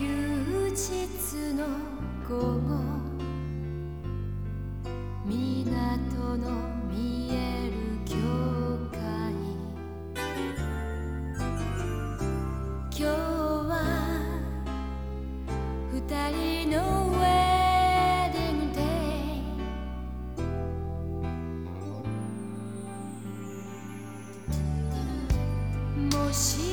休日の午後港の見える教会今日は二人のウェディングデイもし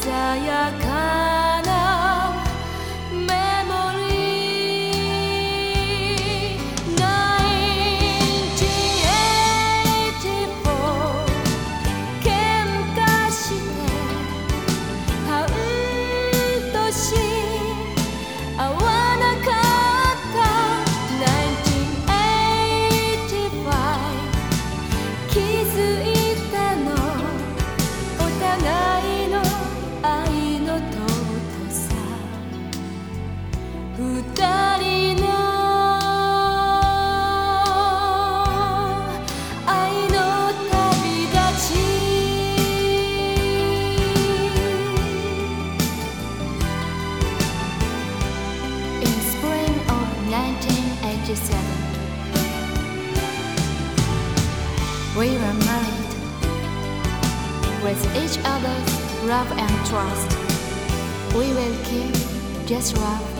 鮮やか we were married. With each other's love and trust, we will keep just love.